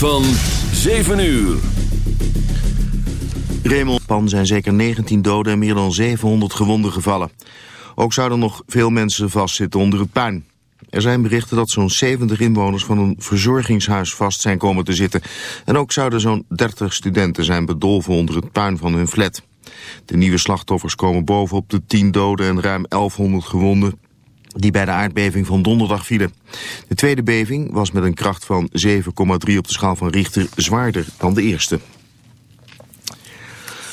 Van 7 uur. Raymond Pan zijn zeker 19 doden en meer dan 700 gewonden gevallen. Ook zouden nog veel mensen vastzitten onder het puin. Er zijn berichten dat zo'n 70 inwoners van een verzorgingshuis vast zijn komen te zitten. En ook zouden zo'n 30 studenten zijn bedolven onder het puin van hun flat. De nieuwe slachtoffers komen bovenop de 10 doden en ruim 1100 gewonden die bij de aardbeving van donderdag vielen. De tweede beving was met een kracht van 7,3 op de schaal van Richter zwaarder dan de eerste.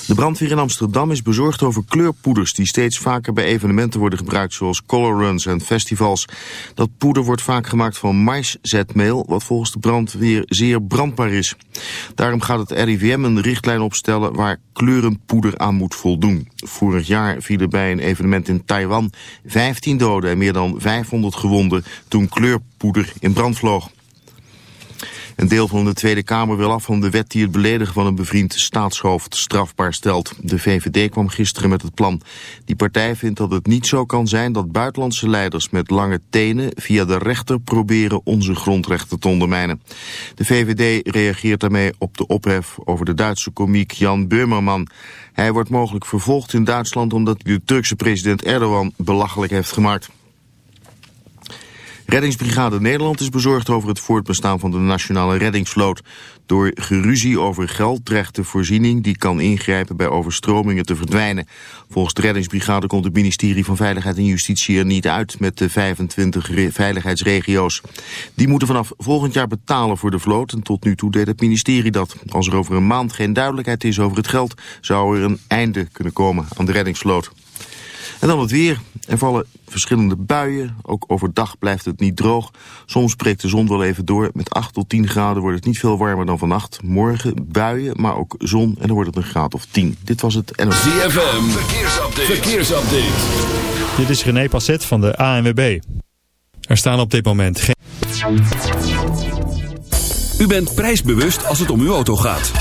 De brandweer in Amsterdam is bezorgd over kleurpoeders die steeds vaker bij evenementen worden gebruikt zoals colorruns en festivals. Dat poeder wordt vaak gemaakt van maiszetmeel wat volgens de brandweer zeer brandbaar is. Daarom gaat het RIVM een richtlijn opstellen waar kleurenpoeder aan moet voldoen. Vorig jaar vielen bij een evenement in Taiwan 15 doden en meer dan 500 gewonden toen kleurpoeder in brand vloog. Een deel van de Tweede Kamer wil af van de wet die het beledigen van een bevriend staatshoofd strafbaar stelt. De VVD kwam gisteren met het plan. Die partij vindt dat het niet zo kan zijn dat buitenlandse leiders met lange tenen via de rechter proberen onze grondrechten te ondermijnen. De VVD reageert daarmee op de ophef over de Duitse komiek Jan Böhmerman. Hij wordt mogelijk vervolgd in Duitsland omdat hij de Turkse president Erdogan belachelijk heeft gemaakt. Reddingsbrigade Nederland is bezorgd over het voortbestaan van de nationale reddingsvloot. Door geruzie over geld dreigt de voorziening die kan ingrijpen bij overstromingen te verdwijnen. Volgens de reddingsbrigade komt het ministerie van Veiligheid en Justitie er niet uit met de 25 veiligheidsregio's. Die moeten vanaf volgend jaar betalen voor de vloot en tot nu toe deed het ministerie dat. Als er over een maand geen duidelijkheid is over het geld zou er een einde kunnen komen aan de reddingsvloot. En dan het weer. Er vallen verschillende buien. Ook overdag blijft het niet droog. Soms breekt de zon wel even door. Met 8 tot 10 graden wordt het niet veel warmer dan vannacht. Morgen buien, maar ook zon. En dan wordt het een graad of 10. Dit was het NOS. ZFM. Verkeersupdate. Verkeersupdate. Dit is René Passet van de ANWB. Er staan op dit moment geen... U bent prijsbewust als het om uw auto gaat.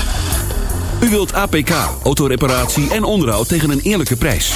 U wilt APK, autoreparatie en onderhoud tegen een eerlijke prijs.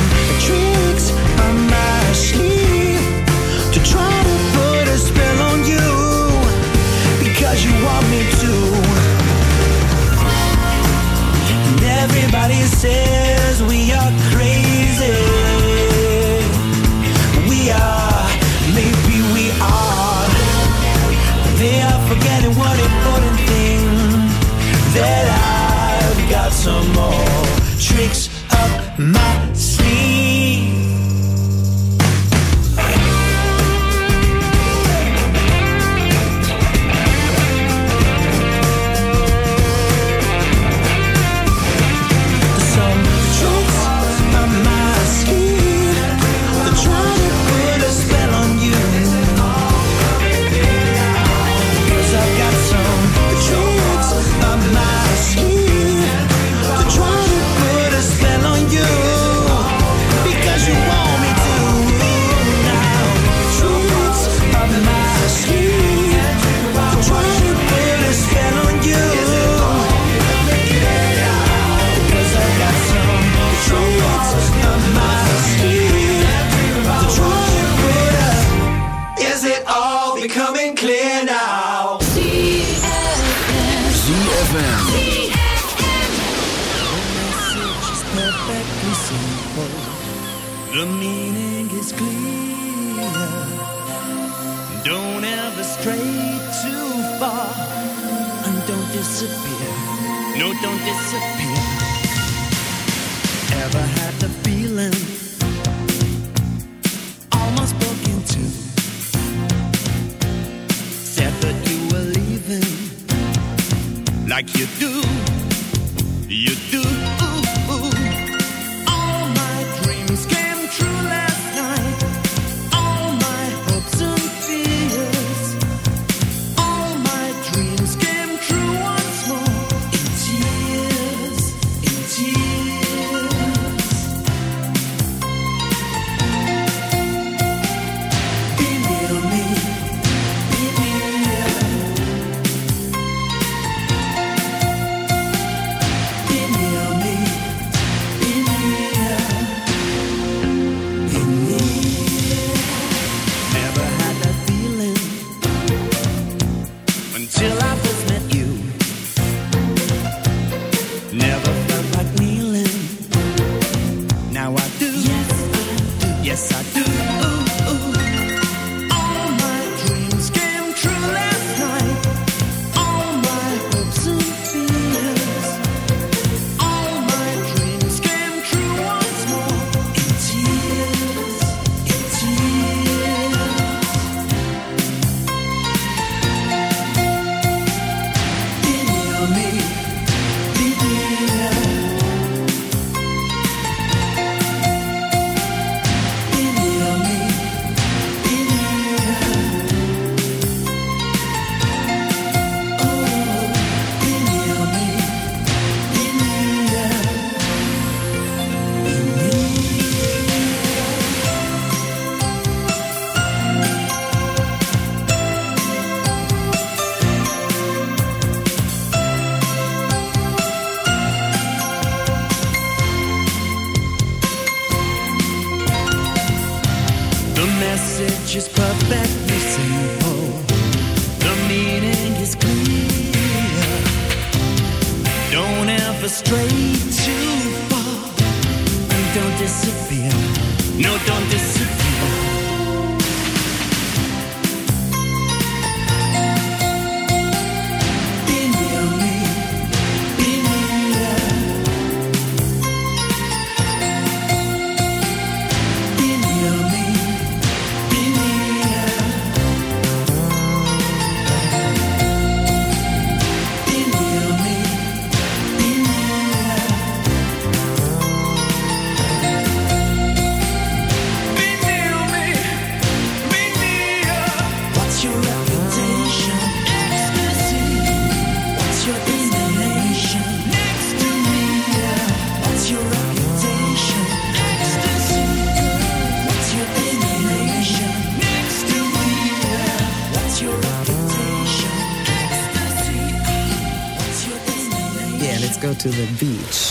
to the beach.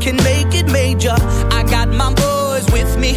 Can make it major. I got my boys with me,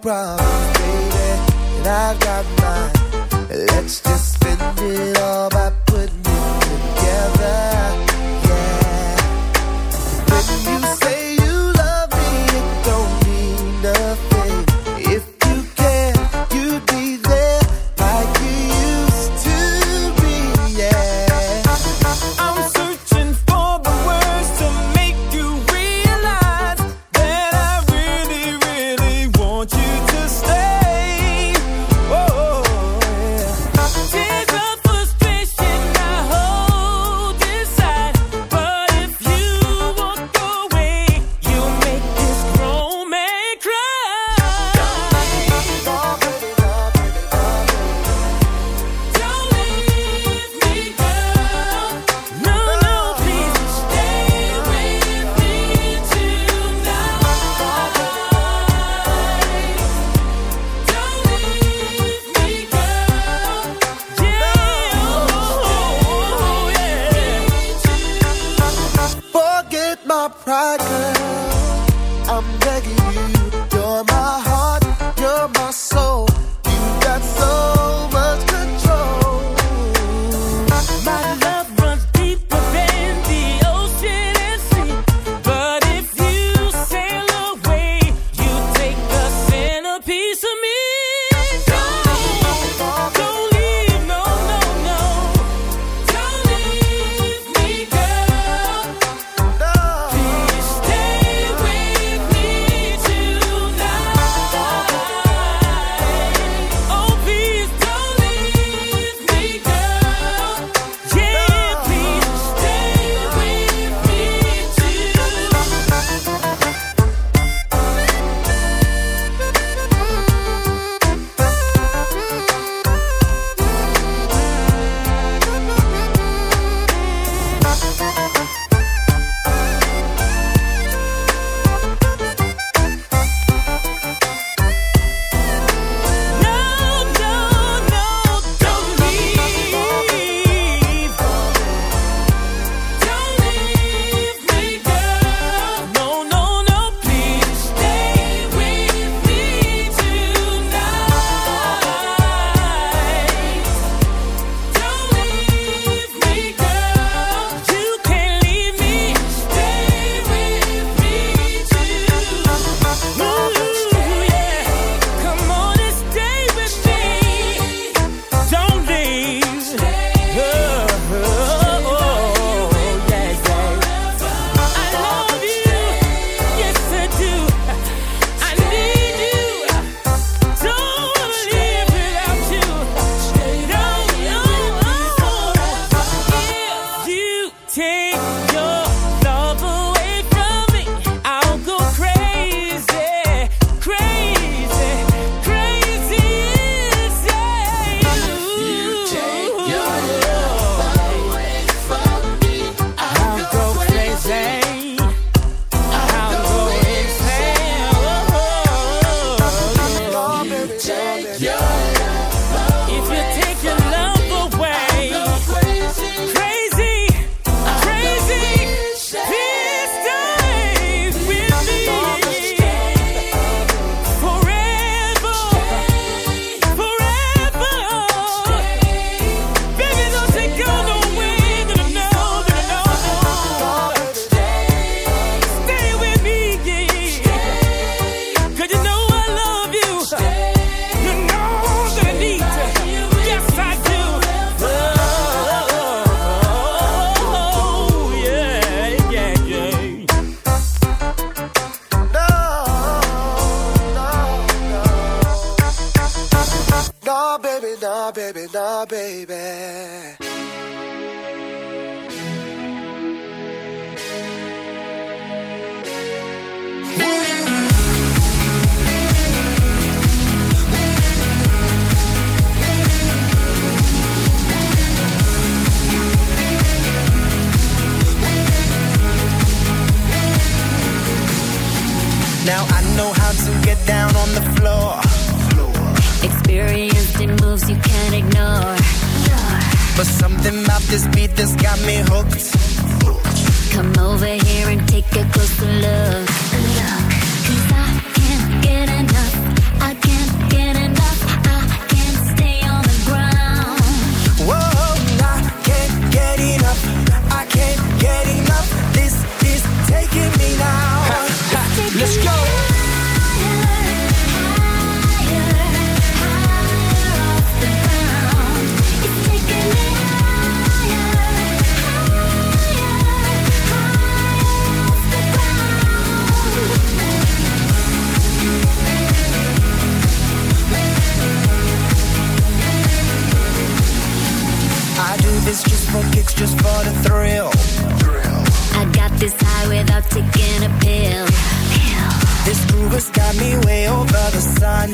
Got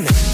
the